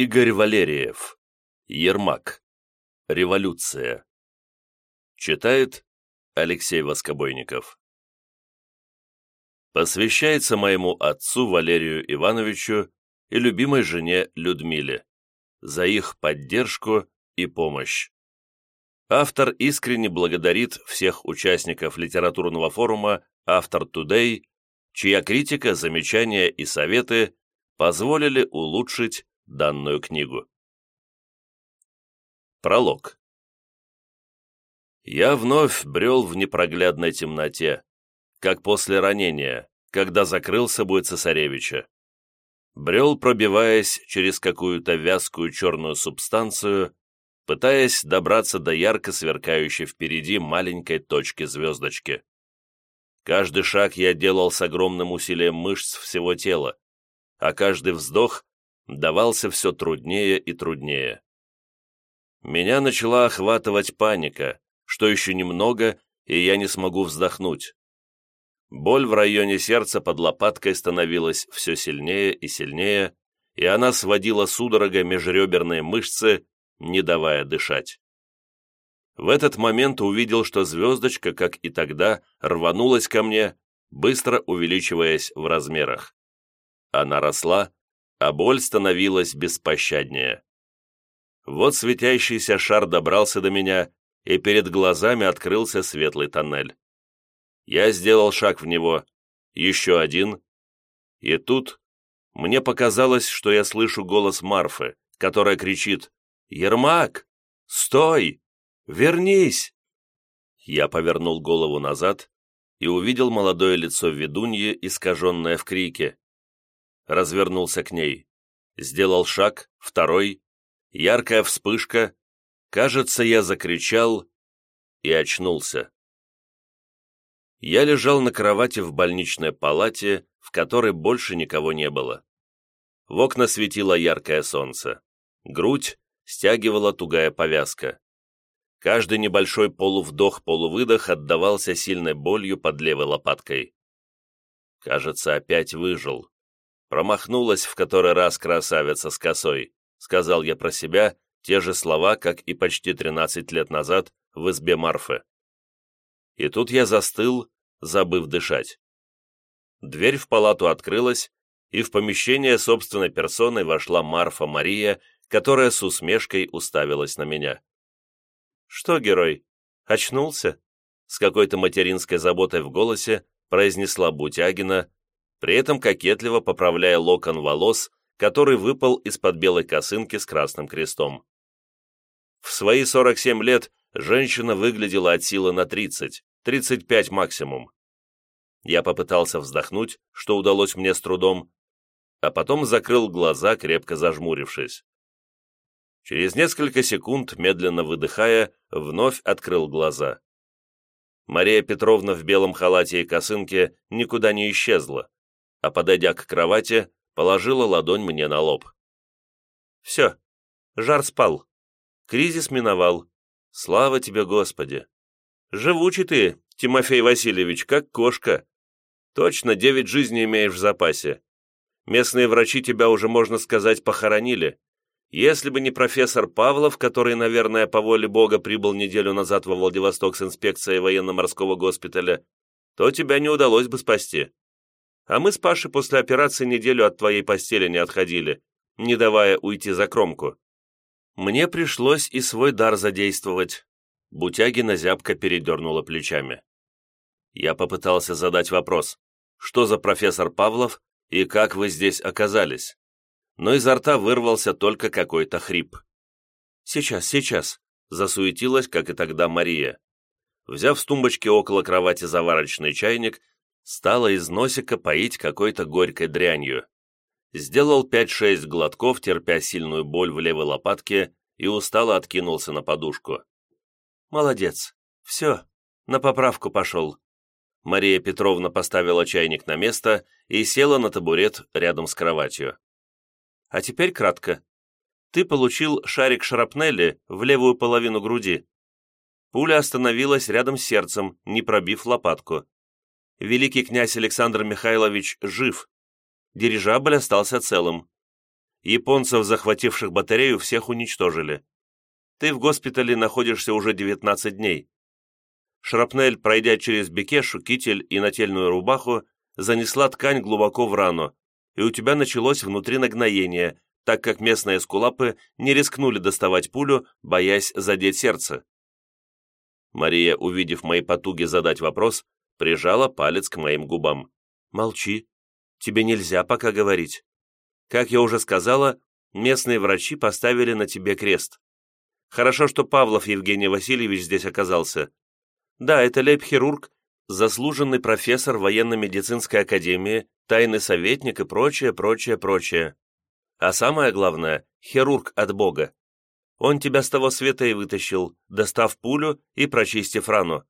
Игорь Валериев. Ермак. Революция. Читает Алексей Воскобойников. Посвящается моему отцу Валерию Ивановичу и любимой жене Людмиле за их поддержку и помощь. Автор искренне благодарит всех участников литературного форума «Автор Today», чья критика, замечания и советы позволили улучшить данную книгу. Пролог. Я вновь брел в непроглядной темноте, как после ранения, когда закрыл собой цесаревича. Брел, пробиваясь через какую-то вязкую черную субстанцию, пытаясь добраться до ярко сверкающей впереди маленькой точки звездочки. Каждый шаг я делал с огромным усилием мышц всего тела, а каждый вздох давался все труднее и труднее. Меня начала охватывать паника, что еще немного, и я не смогу вздохнуть. Боль в районе сердца под лопаткой становилась все сильнее и сильнее, и она сводила судорога межреберные мышцы, не давая дышать. В этот момент увидел, что звездочка, как и тогда, рванулась ко мне, быстро увеличиваясь в размерах. Она росла, а боль становилась беспощаднее. Вот светящийся шар добрался до меня, и перед глазами открылся светлый тоннель. Я сделал шаг в него, еще один, и тут мне показалось, что я слышу голос Марфы, которая кричит «Ермак! Стой! Вернись!» Я повернул голову назад и увидел молодое лицо ведуньи, искаженное в крике развернулся к ней. Сделал шаг, второй, яркая вспышка. Кажется, я закричал и очнулся. Я лежал на кровати в больничной палате, в которой больше никого не было. В окна светило яркое солнце. Грудь стягивала тугая повязка. Каждый небольшой полувдох-полувыдох отдавался сильной болью под левой лопаткой. Кажется, опять выжил. Промахнулась в который раз красавица с косой, сказал я про себя те же слова, как и почти 13 лет назад в избе Марфы. И тут я застыл, забыв дышать. Дверь в палату открылась, и в помещение собственной персоной вошла Марфа Мария, которая с усмешкой уставилась на меня. «Что, герой, очнулся?» С какой-то материнской заботой в голосе произнесла Бутягина, при этом кокетливо поправляя локон волос, который выпал из-под белой косынки с красным крестом. В свои 47 лет женщина выглядела от силы на 30, 35 максимум. Я попытался вздохнуть, что удалось мне с трудом, а потом закрыл глаза, крепко зажмурившись. Через несколько секунд, медленно выдыхая, вновь открыл глаза. Мария Петровна в белом халате и косынке никуда не исчезла, а, подойдя к кровати, положила ладонь мне на лоб. «Все, жар спал. Кризис миновал. Слава тебе, Господи! Живучий ты, Тимофей Васильевич, как кошка. Точно девять жизней имеешь в запасе. Местные врачи тебя уже, можно сказать, похоронили. Если бы не профессор Павлов, который, наверное, по воле Бога прибыл неделю назад во Владивосток с инспекцией военно-морского госпиталя, то тебя не удалось бы спасти. А мы с Пашей после операции неделю от твоей постели не отходили, не давая уйти за кромку. Мне пришлось и свой дар задействовать. Бутягина зябко передернула плечами. Я попытался задать вопрос, что за профессор Павлов и как вы здесь оказались? Но изо рта вырвался только какой-то хрип. «Сейчас, сейчас», — засуетилась, как и тогда Мария. Взяв с тумбочки около кровати заварочный чайник, стала из носика поить какой-то горькой дрянью. Сделал пять-шесть глотков, терпя сильную боль в левой лопатке, и устало откинулся на подушку. «Молодец. Все, на поправку пошел». Мария Петровна поставила чайник на место и села на табурет рядом с кроватью. «А теперь кратко. Ты получил шарик шрапнели в левую половину груди. Пуля остановилась рядом с сердцем, не пробив лопатку великий князь Александр Михайлович жив. Дирижабль остался целым. Японцев, захвативших батарею, всех уничтожили. Ты в госпитале находишься уже 19 дней. Шрапнель, пройдя через бекешу, китель и нательную рубаху, занесла ткань глубоко в рану, и у тебя началось внутри нагноение, так как местные скулапы не рискнули доставать пулю, боясь задеть сердце. Мария, увидев мои потуги задать вопрос, прижала палец к моим губам. «Молчи. Тебе нельзя пока говорить. Как я уже сказала, местные врачи поставили на тебе крест. Хорошо, что Павлов Евгений Васильевич здесь оказался. Да, это лейб-хирург, заслуженный профессор военно-медицинской академии, тайный советник и прочее, прочее, прочее. А самое главное, хирург от Бога. Он тебя с того света и вытащил, достав пулю и прочистив рану.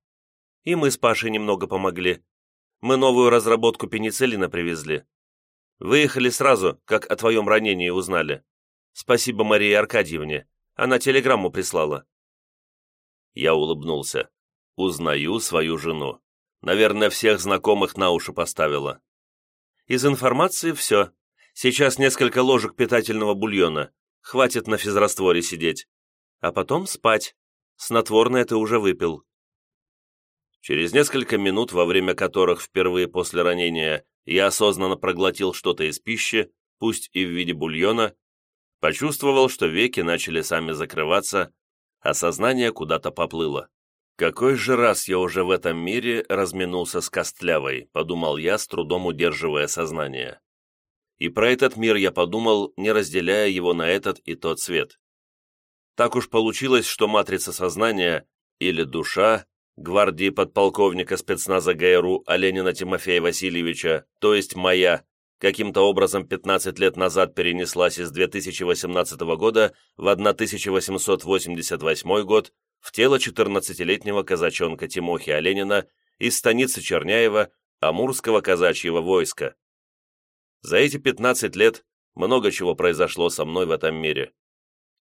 И мы с Пашей немного помогли. Мы новую разработку пенициллина привезли. Выехали сразу, как о твоем ранении узнали. Спасибо Марии Аркадьевне. Она телеграмму прислала». Я улыбнулся. «Узнаю свою жену. Наверное, всех знакомых на уши поставила». «Из информации все. Сейчас несколько ложек питательного бульона. Хватит на физрастворе сидеть. А потом спать. Снотворное ты уже выпил». Через несколько минут, во время которых впервые после ранения я осознанно проглотил что-то из пищи, пусть и в виде бульона, почувствовал, что веки начали сами закрываться, а сознание куда-то поплыло. «Какой же раз я уже в этом мире разминулся с Костлявой», — подумал я, с трудом удерживая сознание. И про этот мир я подумал, не разделяя его на этот и тот свет. Так уж получилось, что матрица сознания, или душа, гвардии подполковника спецназа ГРУ Оленина Тимофея Васильевича, то есть моя, каким-то образом 15 лет назад перенеслась из 2018 года в 1888 год в тело 14-летнего казачонка Тимохи Оленина из станицы Черняева Амурского казачьего войска. За эти 15 лет много чего произошло со мной в этом мире.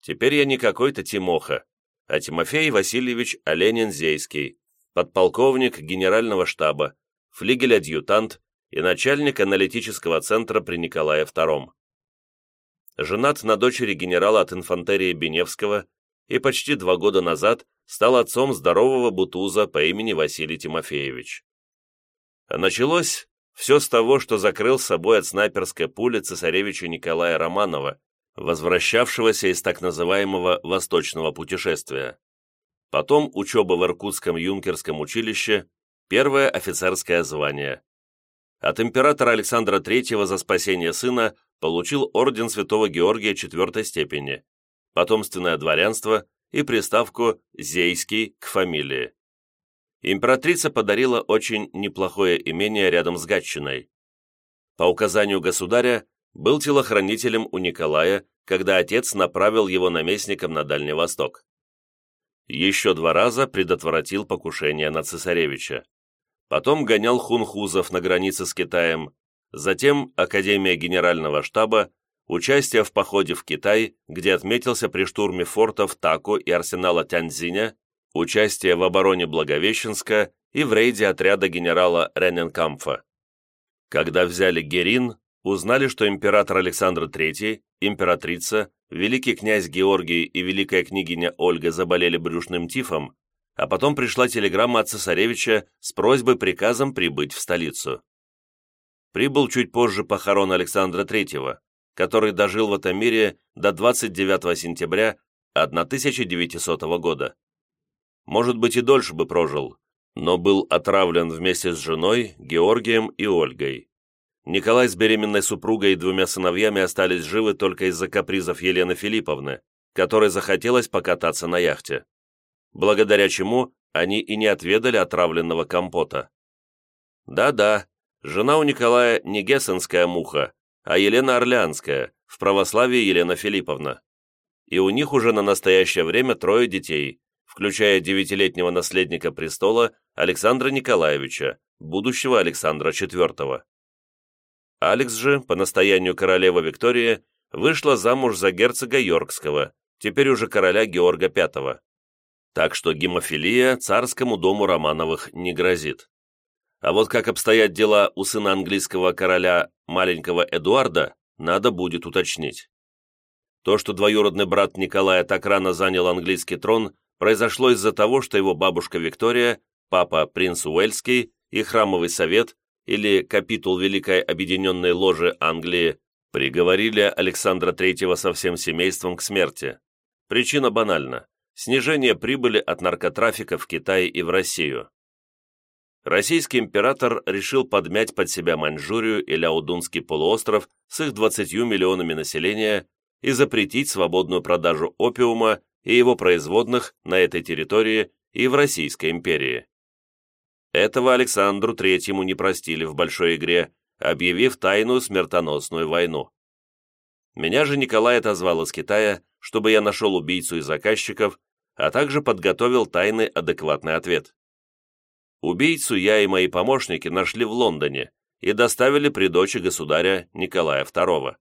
Теперь я не какой-то Тимоха, а Тимофей Васильевич Оленин-Зейский, подполковник генерального штаба, флигель-адъютант и начальник аналитического центра при Николае II. Женат на дочери генерала от инфантерии Беневского и почти два года назад стал отцом здорового бутуза по имени Василий Тимофеевич. Началось все с того, что закрыл с собой от снайперской пули цесаревича Николая Романова, возвращавшегося из так называемого «восточного путешествия». Потом учеба в Иркутском юнкерском училище, первое офицерское звание. От императора Александра III за спасение сына получил орден Святого Георгия четвертой степени, потомственное дворянство и приставку «Зейский» к фамилии. Императрица подарила очень неплохое имение рядом с Гатчиной. По указанию государя был телохранителем у Николая, когда отец направил его наместником на Дальний Восток еще два раза предотвратил покушение на цесаревича. Потом гонял хунхузов на границе с Китаем, затем Академия Генерального штаба, участие в походе в Китай, где отметился при штурме фортов Таку и арсенала Тяньцзиня, участие в обороне Благовещенска и в рейде отряда генерала Рененкамфа. Когда взяли Герин, узнали, что император Александр III, императрица, великий князь Георгий и великая княгиня Ольга заболели брюшным тифом, а потом пришла телеграмма от цесаревича с просьбой приказом прибыть в столицу. Прибыл чуть позже похорон Александра III, который дожил в этом мире до 29 сентября 1900 года. Может быть и дольше бы прожил, но был отравлен вместе с женой, Георгием и Ольгой. Николай с беременной супругой и двумя сыновьями остались живы только из-за капризов Елены Филипповны, которой захотелось покататься на яхте. Благодаря чему они и не отведали отравленного компота. Да-да, жена у Николая не гессенская муха, а Елена Орлеанская, в православии Елена Филипповна. И у них уже на настоящее время трое детей, включая девятилетнего наследника престола Александра Николаевича, будущего Александра IV. Алекс же, по настоянию королевы Виктории, вышла замуж за герцога Йоркского, теперь уже короля Георга V. Так что гемофилия царскому дому Романовых не грозит. А вот как обстоят дела у сына английского короля, маленького Эдуарда, надо будет уточнить. То, что двоюродный брат Николая так рано занял английский трон, произошло из-за того, что его бабушка Виктория, папа принц Уэльский и храмовый совет или капитул Великой Объединенной Ложи Англии приговорили Александра III со всем семейством к смерти. Причина банальна – снижение прибыли от наркотрафика в Китае и в Россию. Российский император решил подмять под себя Маньчжурию и Ляодунский полуостров с их 20 миллионами населения и запретить свободную продажу опиума и его производных на этой территории и в Российской империи. Этого Александру Третьему не простили в большой игре, объявив тайную смертоносную войну. Меня же Николай отозвал из Китая, чтобы я нашел убийцу и заказчиков, а также подготовил тайный адекватный ответ. Убийцу я и мои помощники нашли в Лондоне и доставили при дочи государя Николая II.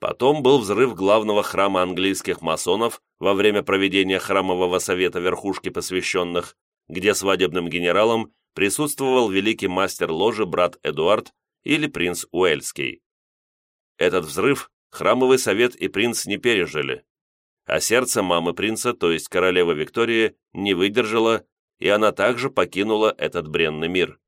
Потом был взрыв главного храма английских масонов во время проведения храмового совета верхушки посвященных, где свадебным генералом присутствовал великий мастер ложи брат Эдуард или принц Уэльский. Этот взрыв храмовый совет и принц не пережили, а сердце мамы принца, то есть королевы Виктории, не выдержало, и она также покинула этот бренный мир.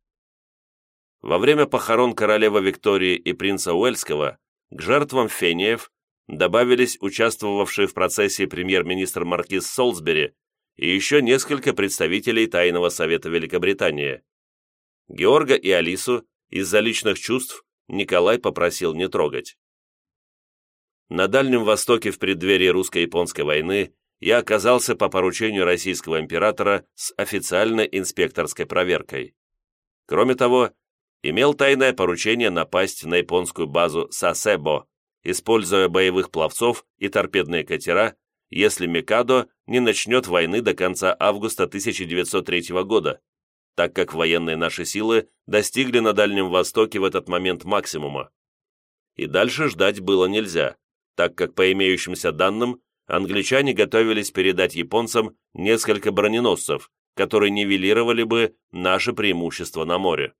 Во время похорон королевы Виктории и принца Уэльского к жертвам фениев добавились участвовавшие в процессе премьер-министр Маркиз Солсбери и еще несколько представителей Тайного Совета Великобритании. Георга и Алису из-за личных чувств Николай попросил не трогать. На Дальнем Востоке в преддверии русско-японской войны я оказался по поручению российского императора с официальной инспекторской проверкой. Кроме того, имел тайное поручение напасть на японскую базу Сасебо, используя боевых пловцов и торпедные катера, если Микадо не начнет войны до конца августа 1903 года, так как военные наши силы достигли на Дальнем Востоке в этот момент максимума. И дальше ждать было нельзя, так как по имеющимся данным англичане готовились передать японцам несколько броненосцев, которые нивелировали бы наше преимущество на море.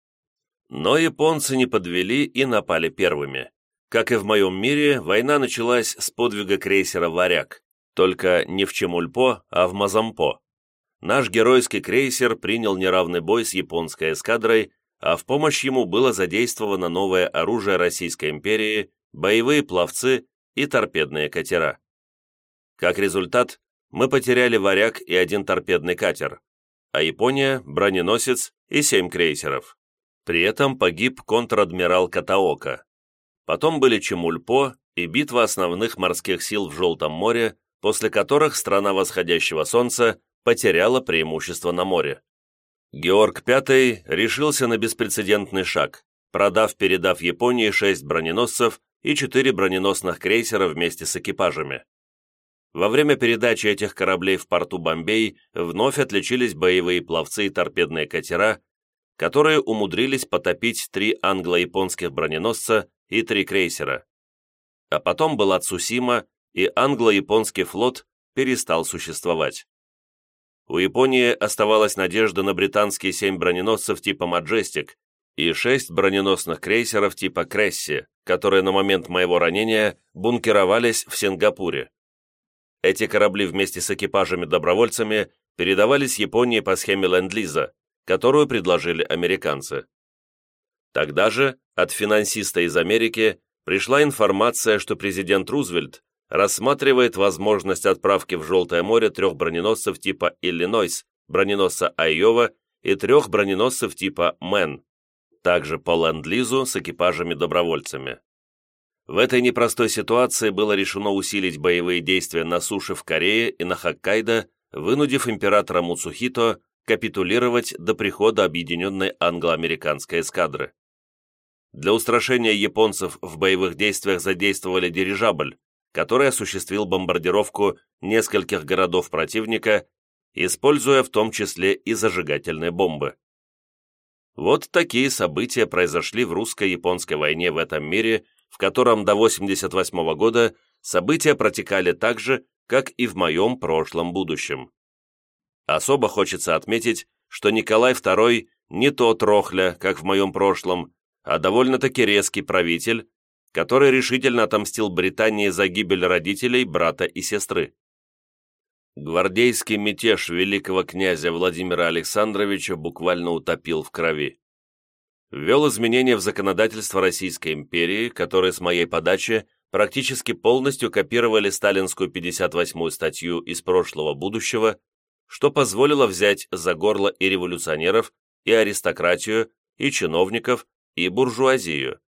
Но японцы не подвели и напали первыми. Как и в моем мире, война началась с подвига крейсера «Варяг», только не в Чемульпо, а в Мазампо. Наш геройский крейсер принял неравный бой с японской эскадрой, а в помощь ему было задействовано новое оружие Российской империи, боевые пловцы и торпедные катера. Как результат, мы потеряли «Варяг» и один торпедный катер, а Япония – броненосец и семь крейсеров. При этом погиб контр-адмирал Катаока. Потом были Чемульпо и битва основных морских сил в Желтом море, после которых страна восходящего солнца потеряла преимущество на море. Георг V решился на беспрецедентный шаг, продав-передав Японии шесть броненосцев и четыре броненосных крейсера вместе с экипажами. Во время передачи этих кораблей в порту Бомбей вновь отличились боевые пловцы и торпедные катера, которые умудрились потопить три англо-японских броненосца и три крейсера. А потом была Цусима, и англо-японский флот перестал существовать. У Японии оставалась надежда на британские семь броненосцев типа «Маджестик» и шесть броненосных крейсеров типа «Кресси», которые на момент моего ранения бункеровались в Сингапуре. Эти корабли вместе с экипажами-добровольцами передавались Японии по схеме Ленд-Лиза, которую предложили американцы. Тогда же от финансиста из Америки пришла информация, что президент Рузвельт рассматривает возможность отправки в Желтое море трех броненосцев типа «Иллинойс», броненосца «Айова» и трех броненосцев типа «Мэн», также по ленд-лизу с экипажами-добровольцами. В этой непростой ситуации было решено усилить боевые действия на суше в Корее и на Хоккайдо, вынудив императора Муцухито капитулировать до прихода объединенной англо-американской эскадры. Для устрашения японцев в боевых действиях задействовали дирижабль, который осуществил бомбардировку нескольких городов противника, используя в том числе и зажигательные бомбы. Вот такие события произошли в русско-японской войне в этом мире, в котором до 1988 года события протекали так же, как и в моем прошлом будущем. Особо хочется отметить, что Николай II не тот рохля, как в моем прошлом, а довольно-таки резкий правитель, который решительно отомстил Британии за гибель родителей, брата и сестры. Гвардейский мятеж великого князя Владимира Александровича буквально утопил в крови. Ввел изменения в законодательство Российской империи, которые с моей подачи практически полностью копировали сталинскую 58-ю статью из прошлого будущего, что позволило взять за горло и революционеров, и аристократию, и чиновников, и буржуазию.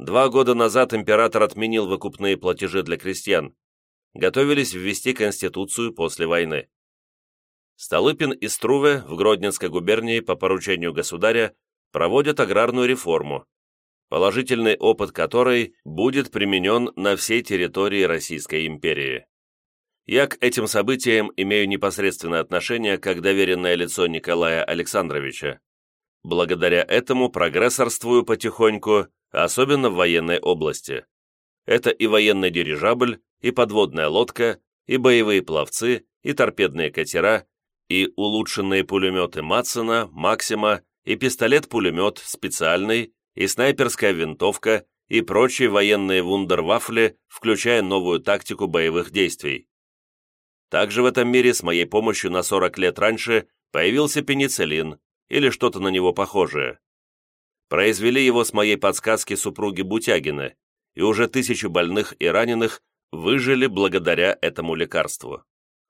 Два года назад император отменил выкупные платежи для крестьян. Готовились ввести Конституцию после войны. Столыпин и Струве в Гродненской губернии по поручению государя проводят аграрную реформу, положительный опыт которой будет применен на всей территории Российской империи. Я к этим событиям имею непосредственное отношение как доверенное лицо Николая Александровича. Благодаря этому прогрессорствую потихоньку, особенно в военной области. Это и военный дирижабль, и подводная лодка, и боевые пловцы, и торпедные катера, и улучшенные пулеметы Матсона, Максима, и пистолет-пулемет специальный, и снайперская винтовка, и прочие военные вундервафли, включая новую тактику боевых действий. Также в этом мире с моей помощью на 40 лет раньше появился пенициллин или что-то на него похожее. Произвели его с моей подсказки супруги Бутягина, и уже тысячи больных и раненых выжили благодаря этому лекарству.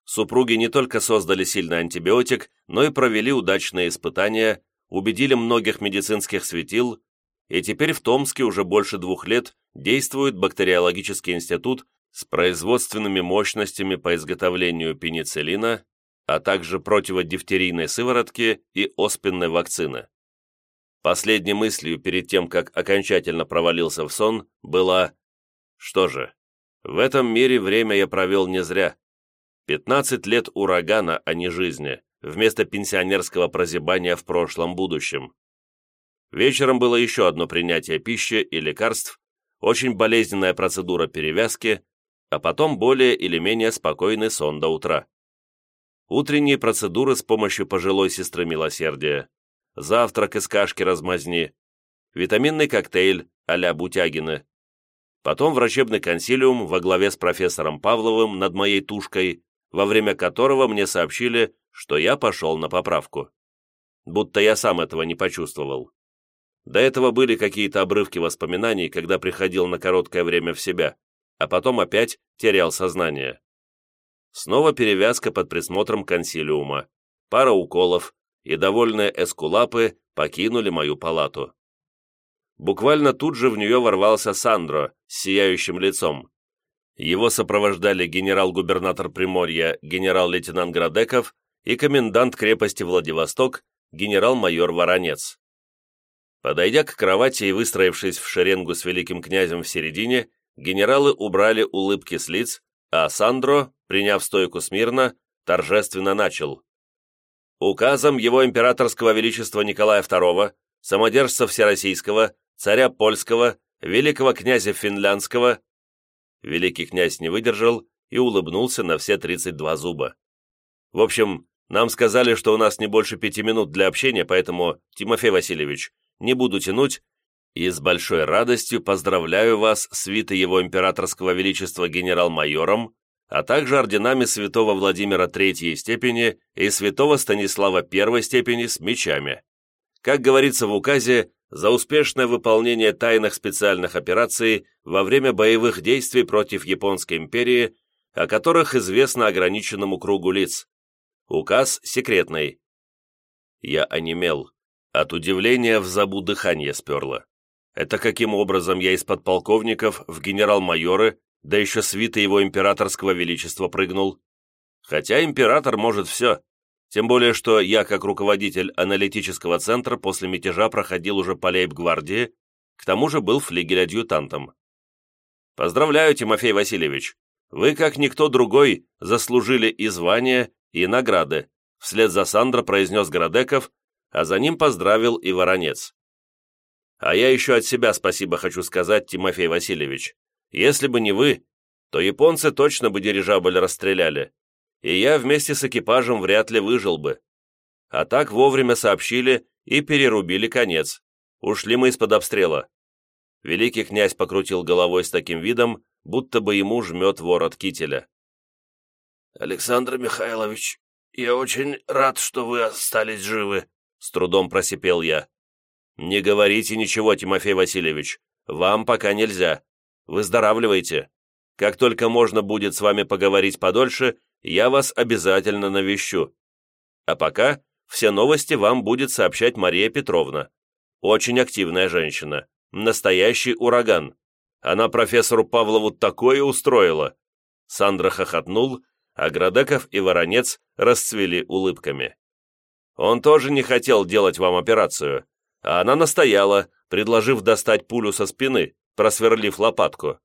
Супруги не только создали сильный антибиотик, но и провели удачные испытания, убедили многих медицинских светил, и теперь в Томске уже больше двух лет действует бактериологический институт с производственными мощностями по изготовлению пенициллина, а также противодифтерийной сыворотки и оспенной вакцины. Последней мыслью перед тем, как окончательно провалился в сон, была «Что же, в этом мире время я провел не зря. 15 лет урагана, а не жизни, вместо пенсионерского прозябания в прошлом будущем. Вечером было еще одно принятие пищи и лекарств, очень болезненная процедура перевязки, а потом более или менее спокойный сон до утра. Утренние процедуры с помощью пожилой сестры милосердия, завтрак из кашки размазни, витаминный коктейль а-ля Бутягины, потом врачебный консилиум во главе с профессором Павловым над моей тушкой, во время которого мне сообщили, что я пошел на поправку. Будто я сам этого не почувствовал. До этого были какие-то обрывки воспоминаний, когда приходил на короткое время в себя, а потом опять терял сознание. Снова перевязка под присмотром консилиума, пара уколов, и довольные эскулапы покинули мою палату. Буквально тут же в нее ворвался Сандро с сияющим лицом. Его сопровождали генерал-губернатор Приморья, генерал-лейтенант Градеков и комендант крепости Владивосток, генерал-майор Воронец. Подойдя к кровати и выстроившись в шеренгу с великим князем в середине, генералы убрали улыбки с лиц, а Сандро, приняв стойку смирно, торжественно начал. Указом его императорского величества Николая II, самодержца Всероссийского, царя Польского, великого князя Финляндского, великий князь не выдержал и улыбнулся на все 32 зуба. В общем, нам сказали, что у нас не больше пяти минут для общения, поэтому, Тимофей Васильевич, не буду тянуть и с большой радостью поздравляю вас с его императорского величества генерал-майором, а также орденами святого Владимира Третьей степени и святого Станислава Первой степени с мечами. Как говорится в указе, за успешное выполнение тайных специальных операций во время боевых действий против Японской империи, о которых известно ограниченному кругу лиц. Указ секретный. Я онемел. От удивления в забу дыхание сперло. Это каким образом я из подполковников в генерал-майоры, да еще свита его императорского величества прыгнул? Хотя император может все. Тем более, что я, как руководитель аналитического центра, после мятежа проходил уже по лейб-гвардии, к тому же был флигель-адъютантом. Поздравляю, Тимофей Васильевич. Вы, как никто другой, заслужили и звания, и награды, вслед за Сандро произнес Градеков, а за ним поздравил и Воронец. А я еще от себя спасибо хочу сказать, Тимофей Васильевич. Если бы не вы, то японцы точно бы дирижабль расстреляли, и я вместе с экипажем вряд ли выжил бы. А так вовремя сообщили и перерубили конец. Ушли мы из-под обстрела. Великий князь покрутил головой с таким видом, будто бы ему жмет ворот кителя. «Александр Михайлович, я очень рад, что вы остались живы», — с трудом просипел я. «Не говорите ничего, Тимофей Васильевич. Вам пока нельзя. Выздоравливайте. Как только можно будет с вами поговорить подольше, я вас обязательно навещу. А пока все новости вам будет сообщать Мария Петровна. Очень активная женщина. Настоящий ураган. Она профессору Павлову такое устроила. Сандра хохотнул, а Градеков и Воронец расцвели улыбками. Он тоже не хотел делать вам операцию, а она настояла, предложив достать пулю со спины, просверлив лопатку.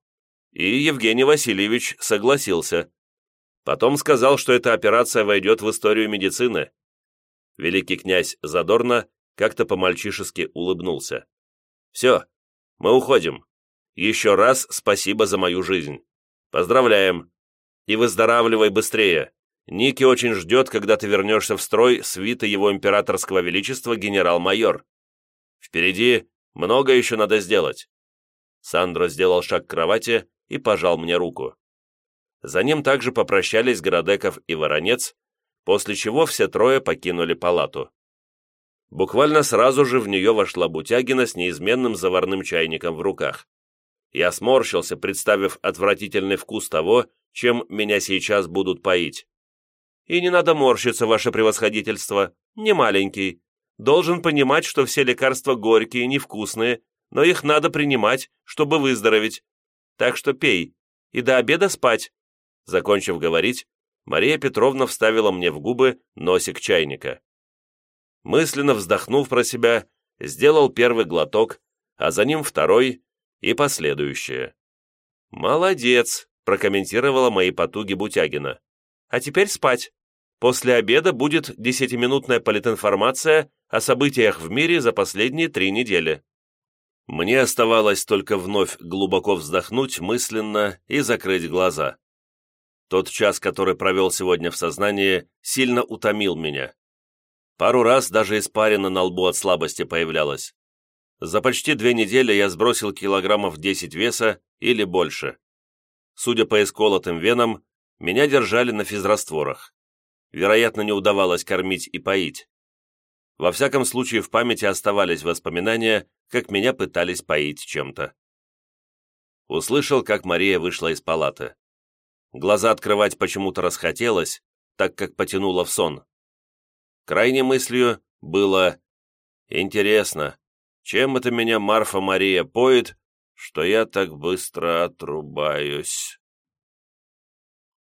И Евгений Васильевич согласился. Потом сказал, что эта операция войдет в историю медицины. Великий князь задорно как-то по-мальчишески улыбнулся. «Все, мы уходим. Еще раз спасибо за мою жизнь. Поздравляем. И выздоравливай быстрее. Ники очень ждет, когда ты вернешься в строй свита его императорского величества генерал-майор. Впереди много еще надо сделать». Сандро сделал шаг к кровати и пожал мне руку. За ним также попрощались Городеков и Воронец, после чего все трое покинули палату. Буквально сразу же в нее вошла Бутягина с неизменным заварным чайником в руках. Я сморщился, представив отвратительный вкус того, чем меня сейчас будут поить. И не надо морщиться, ваше превосходительство, не маленький. Должен понимать, что все лекарства горькие, невкусные, но их надо принимать, чтобы выздороветь. Так что пей, и до обеда спать. Закончив говорить, Мария Петровна вставила мне в губы носик чайника мысленно вздохнув про себя, сделал первый глоток, а за ним второй и последующие. «Молодец!» – прокомментировала мои потуги Бутягина. «А теперь спать. После обеда будет десятиминутная политинформация о событиях в мире за последние три недели». Мне оставалось только вновь глубоко вздохнуть мысленно и закрыть глаза. Тот час, который провел сегодня в сознании, сильно утомил меня. Пару раз даже испарина на лбу от слабости появлялась. За почти две недели я сбросил килограммов 10 веса или больше. Судя по исколотым венам, меня держали на физрастворах. Вероятно, не удавалось кормить и поить. Во всяком случае, в памяти оставались воспоминания, как меня пытались поить чем-то. Услышал, как Мария вышла из палаты. Глаза открывать почему-то расхотелось, так как потянуло в сон. Крайней мыслью было «Интересно, чем это меня Марфа Мария поет, что я так быстро отрубаюсь?»